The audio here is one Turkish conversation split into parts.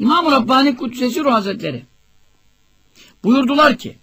İmam-ı Rabbani Kudsesi Ruh Hazretleri buyurdular ki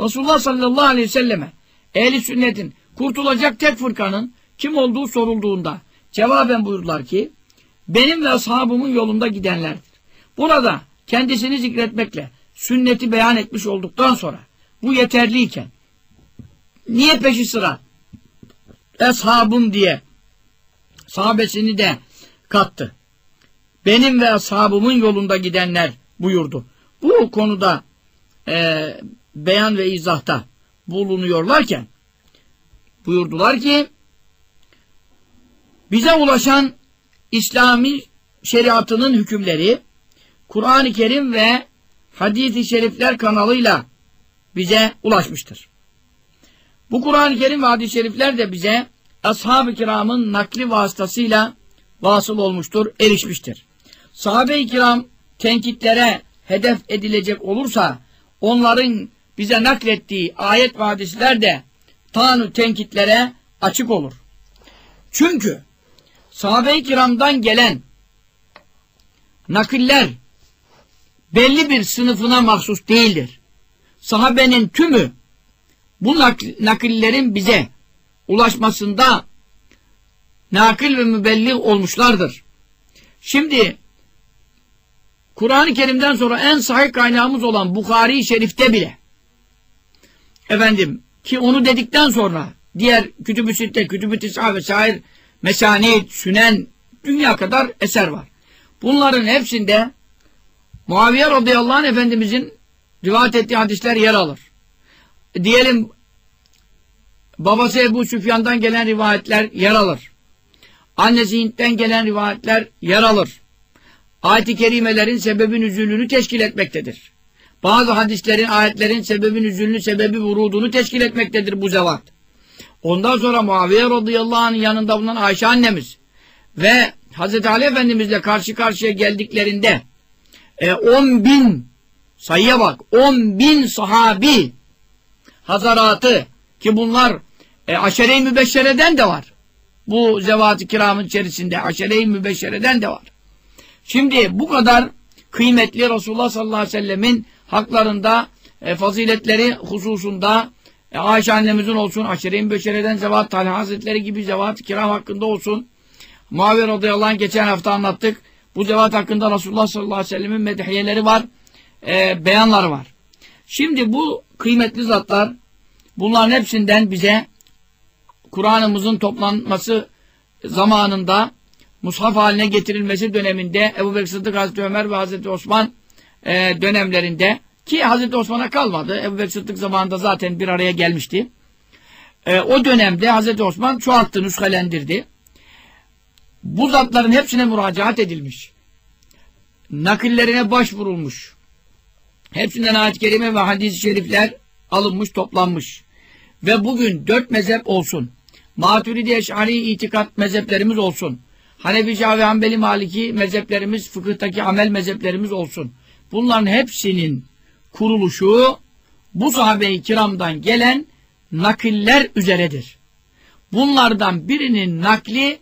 Resulullah sallallahu aleyhi ve selleme ehli sünnetin kurtulacak tek fırkanın kim olduğu sorulduğunda cevaben buyurdular ki benim ve ashabımın yolunda gidenlerdir. Burada kendisini zikretmekle sünneti beyan etmiş olduktan sonra bu yeterliyken niye peşi sıra eshabım diye sahabesini de kattı. Benim ve ashabımın yolunda gidenler buyurdu. Bu konuda e, beyan ve izahta bulunuyorlarken buyurdular ki bize ulaşan İslami şeriatının hükümleri Kur'an-ı Kerim ve hadis-i şerifler kanalıyla bize ulaşmıştır. Bu Kur'an-ı Kerim ve hadis-i şerifler de bize ashab-ı kiramın nakli vasıtasıyla vasıl olmuştur, erişmiştir. Sahabe-i kiram tenkitlere hedef edilecek olursa onların bize naklettiği ayet ve hadisler de tanu tenkitlere açık olur. Çünkü sahabe-i kiramdan gelen nakiller belli bir sınıfına mahsus değildir. Sahabenin tümü bu nakillerin bize ulaşmasında nakil ve mübelliğ olmuşlardır. Şimdi Kur'an-ı Kerim'den sonra en sahih kaynağımız olan Bukhari-i Şerif'te bile efendim ki onu dedikten sonra diğer kütüb-ü sitte, kütüb-ü tis'a ve şair mesanid, sünen dünya kadar eser var. Bunların hepsinde Muaviye radıyallahu anh efendimizin rivayet ettiği hadisler yer alır. Diyelim babası Ebu Süfyan'dan gelen rivayetler yer alır. Annesi Hint'ten gelen rivayetler yer alır. Ayet-i kerimelerin sebebin üzülünü teşkil etmektedir. Bazı hadislerin, ayetlerin sebebin üzülünü, sebebi vurudunu teşkil etmektedir bu zevat. Ondan sonra Muaviye radıyallahu anh'ın yanında bulunan Ayşe annemiz ve Hazreti Ali Efendimizle karşı karşıya geldiklerinde e, 10 bin sayıya bak 10 bin sahabi hazaratı ki bunlar e, aşere-i mübeşşereden de var. Bu zevat-ı kiramın içerisinde aşere-i mübeşşereden de var. Şimdi bu kadar kıymetli Resulullah sallallahu aleyhi ve sellemin haklarında e, faziletleri hususunda e, Ayşe annemizin olsun, aşere-i mübeşşereden zevat Talha Hazretleri gibi zevat-ı kiram hakkında olsun. Muaviye radıyallahu anh geçen hafta anlattık. Bu zevat hakkında Resulullah sallallahu aleyhi ve sellemin medhiyeleri var, e, beyanları var. Şimdi bu kıymetli zatlar bunların hepsinden bize Kur'an'ımızın toplanması zamanında mushaf haline getirilmesi döneminde Ebu Bekir Sıddık Hazreti Ömer ve Hazreti Osman e, dönemlerinde ki Hazreti Osman'a kalmadı. Ebu Bekir Sıddık zamanında zaten bir araya gelmişti. E, o dönemde Hazreti Osman çoğalttı, nüshelendirdi. Bu zatların hepsine müracaat edilmiş. Nakillerine başvurulmuş. Hepsinden ayet-i kerime ve hadis-i şerifler alınmış, toplanmış. Ve bugün dört mezhep olsun. Maturidi Eş'ari itikat mezheplerimiz olsun. Hanefi, Şafi, Hanbeli, Maliki mezheplerimiz, fıkıhtaki amel mezheplerimiz olsun. Bunların hepsinin kuruluşu bu sahabe-i kiramdan gelen nakiller üzeredir. Bunlardan birinin nakli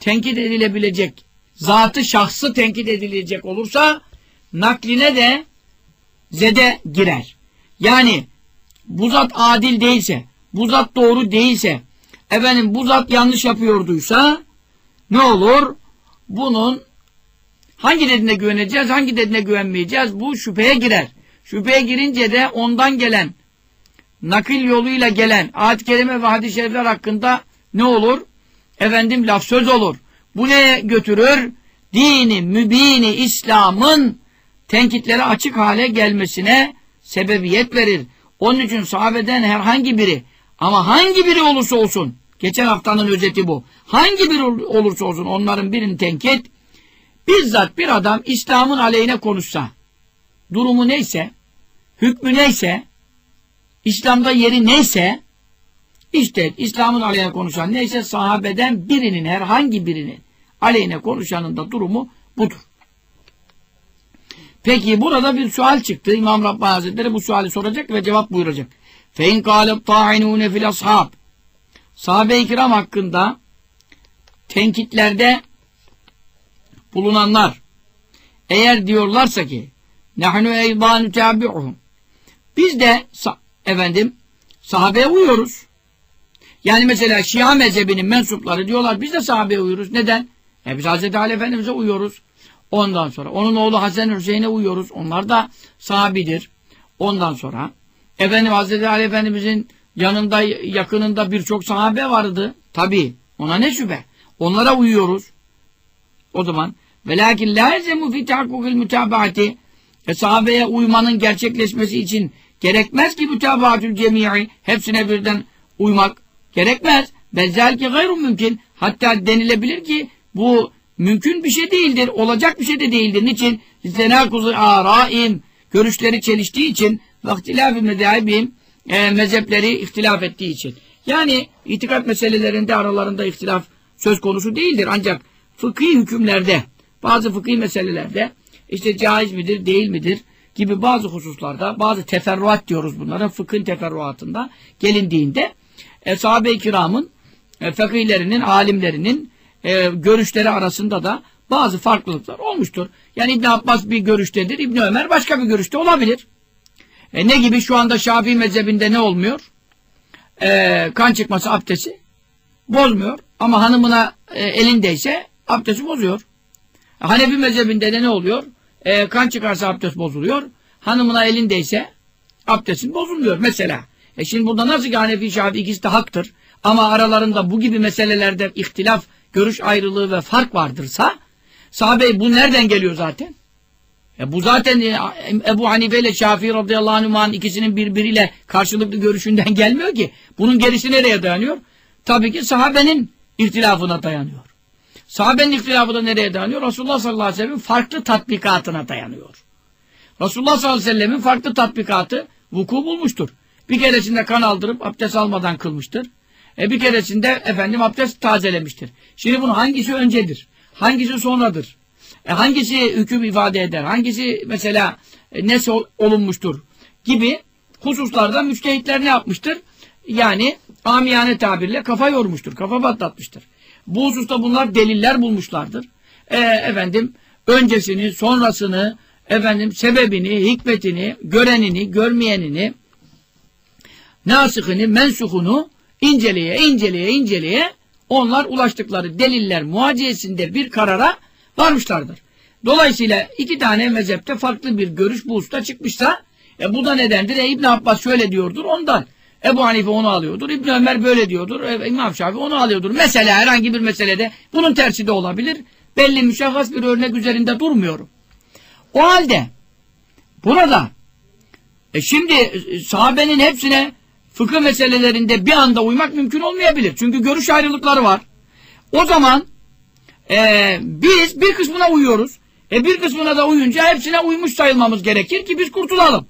tenkit edilebilecek, zatı şahsı tenkit edilecek olursa nakline de zede girer. Yani bu zat adil değilse, bu zat doğru değilse, efendim bu zat yanlış yapıyorduysa ne olur? Bunun hangi dediğine güveneceğiz, hangi dediğine güvenmeyeceğiz? Bu şüpheye girer. Şüpheye girince de ondan gelen, nakil yoluyla gelen ayet-i kerime ve hadis-i şerifler hakkında ne olur? Efendim laf söz olur. Bu neye götürür? Dini, mübini, İslam'ın tenkitlere açık hale gelmesine sebebiyet verir. Onun için sahabeden herhangi biri ama hangi biri olursa olsun geçen haftanın özeti bu. Hangi biri olursa olsun onların birini tenkit bizzat bir adam İslam'ın aleyhine konuşsa durumu neyse hükmü neyse İslam'da yeri neyse işte İslam'ın aleyhine konuşan neyse sahabeden birinin herhangi birinin aleyhine konuşanın da durumu budur. Peki burada bir sual çıktı. İmam Rabbani Hazretleri bu suali soracak ve cevap buyuracak. Fein kâleb ta'inûne fil ashab. Sahabe-i kiram hakkında tenkitlerde bulunanlar eğer diyorlarsa ki nahnu eydan tabi'uhum biz de efendim sahabeye uyuyoruz. Yani mesela Şia mezhebinin mensupları diyorlar biz de sahabeye uyuyoruz. Neden? E biz Hz. Ali Efendimiz'e uyuyoruz. Ondan sonra onun oğlu Hasan Hüseyin'e uyuyoruz. Onlar da sahabidir. Ondan sonra efendim Hz. Ali Efendimiz'in yanında yakınında birçok sahabe vardı. Tabi ona ne şüphe. Onlara uyuyoruz. O zaman velakin la ezemu fi tahakkukil mütabaati e, sahabeye uymanın gerçekleşmesi için gerekmez ki mütabaatül cemii hepsine birden uymak gerekmez. Bezzelki gayru mümkün. Hatta denilebilir ki bu mümkün bir şey değildir. Olacak bir şey de değildir. Niçin? Zenakuzu araim görüşleri çeliştiği için vaktilâfi medâibim e, mezhepleri ihtilaf ettiği için. Yani itikat meselelerinde aralarında ihtilaf söz konusu değildir. Ancak fıkhi hükümlerde, bazı fıkhi meselelerde işte caiz midir, değil midir gibi bazı hususlarda, bazı teferruat diyoruz bunlara, fıkhın teferruatında gelindiğinde e, sahabe-i kiramın e, fakihlerinin, alimlerinin e, görüşleri arasında da bazı farklılıklar olmuştur. Yani İbn Abbas bir görüştedir, İbn Ömer başka bir görüşte olabilir. E, ne gibi şu anda Şafii mezhebinde ne olmuyor? E, kan çıkması abdesti bozmuyor. Ama hanımına e, elindeyse abdesti bozuyor. Hanefi mezhebinde de ne oluyor? E, kan çıkarsa abdest bozuluyor. Hanımına elindeyse abdestin bozulmuyor mesela. E şimdi burada nasıl ki Hanefi Şafii ikisi de haktır. Ama aralarında bu gibi meselelerde ihtilaf, görüş ayrılığı ve fark vardırsa sahabe bu nereden geliyor zaten? E bu zaten e, Ebu Hanife ile Şafii radıyallahu anh ikisinin birbiriyle karşılıklı görüşünden gelmiyor ki. Bunun gerisi nereye dayanıyor? Tabii ki sahabenin ihtilafına dayanıyor. Sahabenin ihtilafı da nereye dayanıyor? Resulullah sallallahu aleyhi ve sellem'in farklı tatbikatına dayanıyor. Resulullah sallallahu aleyhi ve sellem'in farklı tatbikatı vuku bulmuştur. Bir keresinde kan aldırıp abdest almadan kılmıştır. E bir keresinde efendim abdest tazelemiştir. Şimdi bunun hangisi öncedir? Hangisi sonradır? E hangisi hüküm ifade eder? Hangisi mesela e, ne olunmuştur? Gibi hususlarda müçtehitler ne yapmıştır? Yani amiyane tabirle kafa yormuştur. Kafa patlatmıştır. Bu hususta bunlar deliller bulmuşlardır. E, efendim öncesini, sonrasını, efendim sebebini, hikmetini, görenini, görmeyenini, nasıhını, mensuhunu inceleye, inceleye, inceleye onlar ulaştıkları deliller muhaciyesinde bir karara varmışlardır. Dolayısıyla iki tane mezhepte farklı bir görüş bu usta çıkmışsa e bu da nedendir? E İbn Abbas şöyle diyordur ondan. Ebu Hanife onu alıyordur. İbn Ömer böyle diyordur. E, İmam Şafii onu alıyordur. Mesela herhangi bir meselede bunun tersi de olabilir. Belli müşahhas bir örnek üzerinde durmuyorum. O halde burada e şimdi e, sahabenin hepsine fıkıh meselelerinde bir anda uymak mümkün olmayabilir. Çünkü görüş ayrılıkları var. O zaman e, biz bir kısmına uyuyoruz. E bir kısmına da uyunca hepsine uymuş sayılmamız gerekir ki biz kurtulalım.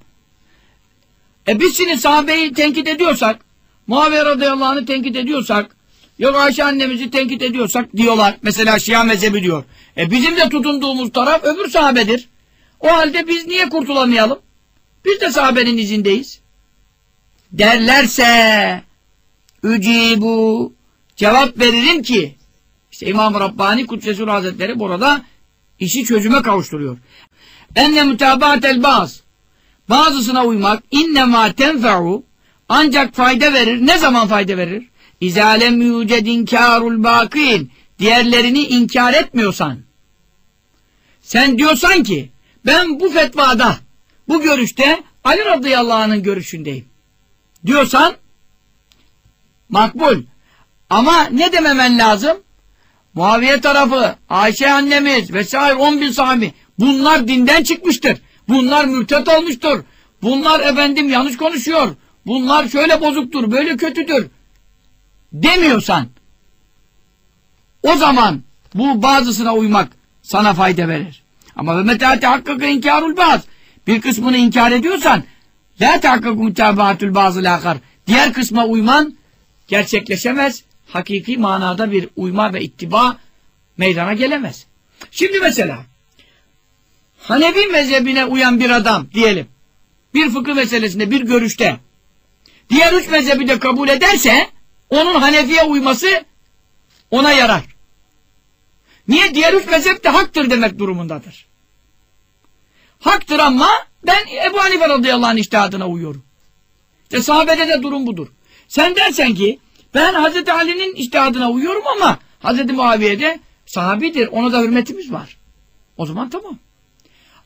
E biz şimdi sahabeyi tenkit ediyorsak, Muaviye radıyallahu anh'ı tenkit ediyorsak, yok Ayşe annemizi tenkit ediyorsak diyorlar. Mesela Şia mezhebi diyor. E bizim de tutunduğumuz taraf öbür sahabedir. O halde biz niye kurtulamayalım? Biz de sahabenin izindeyiz. Derlerse ücibu cevap veririm ki işte İmam Rabbani Kudüs'ü Hazretleri burada işi çözüme kavuşturuyor. Enne mütabaatel baz bazısına uymak innema tenfe'u ancak fayda verir. Ne zaman fayda verir? İzalem yüced inkarul bakin diğerlerini inkar etmiyorsan sen diyorsan ki ben bu fetvada bu görüşte Ali radıyallahu anh'ın görüşündeyim diyorsan makbul. Ama ne dememen lazım? Muaviye tarafı, Ayşe annemiz vesaire 10 bin sahabi bunlar dinden çıkmıştır. Bunlar mürtet olmuştur. Bunlar efendim yanlış konuşuyor. Bunlar şöyle bozuktur, böyle kötüdür. Demiyorsan o zaman bu bazısına uymak sana fayda verir. Ama ve metâti hakkıkı inkarul baz. Bir kısmını inkar ediyorsan la tahakkıkı mütabaatül bazı lakar. Diğer kısma uyman gerçekleşemez. Hakiki manada bir uyma ve ittiba meydana gelemez. Şimdi mesela Hanefi mezhebine uyan bir adam diyelim. Bir fıkıh meselesinde bir görüşte diğer üç mezhebi de kabul ederse onun Hanefi'ye uyması ona yarar. Niye? Diğer üç mezhep de haktır demek durumundadır. haktır ama ben Ebu Hanife radıyallahu anh iştihadına uyuyorum. İşte sahabede de durum budur. Sen dersen ki ben Hazreti Ali'nin iştihadına uyuyorum ama Hazreti Muaviye de sahabidir. Ona da hürmetimiz var. O zaman tamam.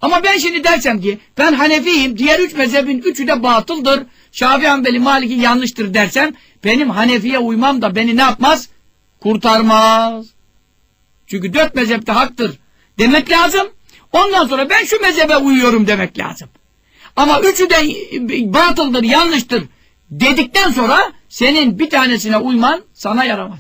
Ama ben şimdi dersem ki ben Hanefiyim, diğer üç mezhebin üçü de batıldır. Şafii Hanbeli Maliki yanlıştır dersem benim Hanefi'ye uymam da beni ne yapmaz? Kurtarmaz. Çünkü dört mezhepte haktır demek lazım. Ondan sonra ben şu mezhebe uyuyorum demek lazım. Ama üçü de batıldır, yanlıştır dedikten sonra senin bir tanesine uyman sana yaramaz.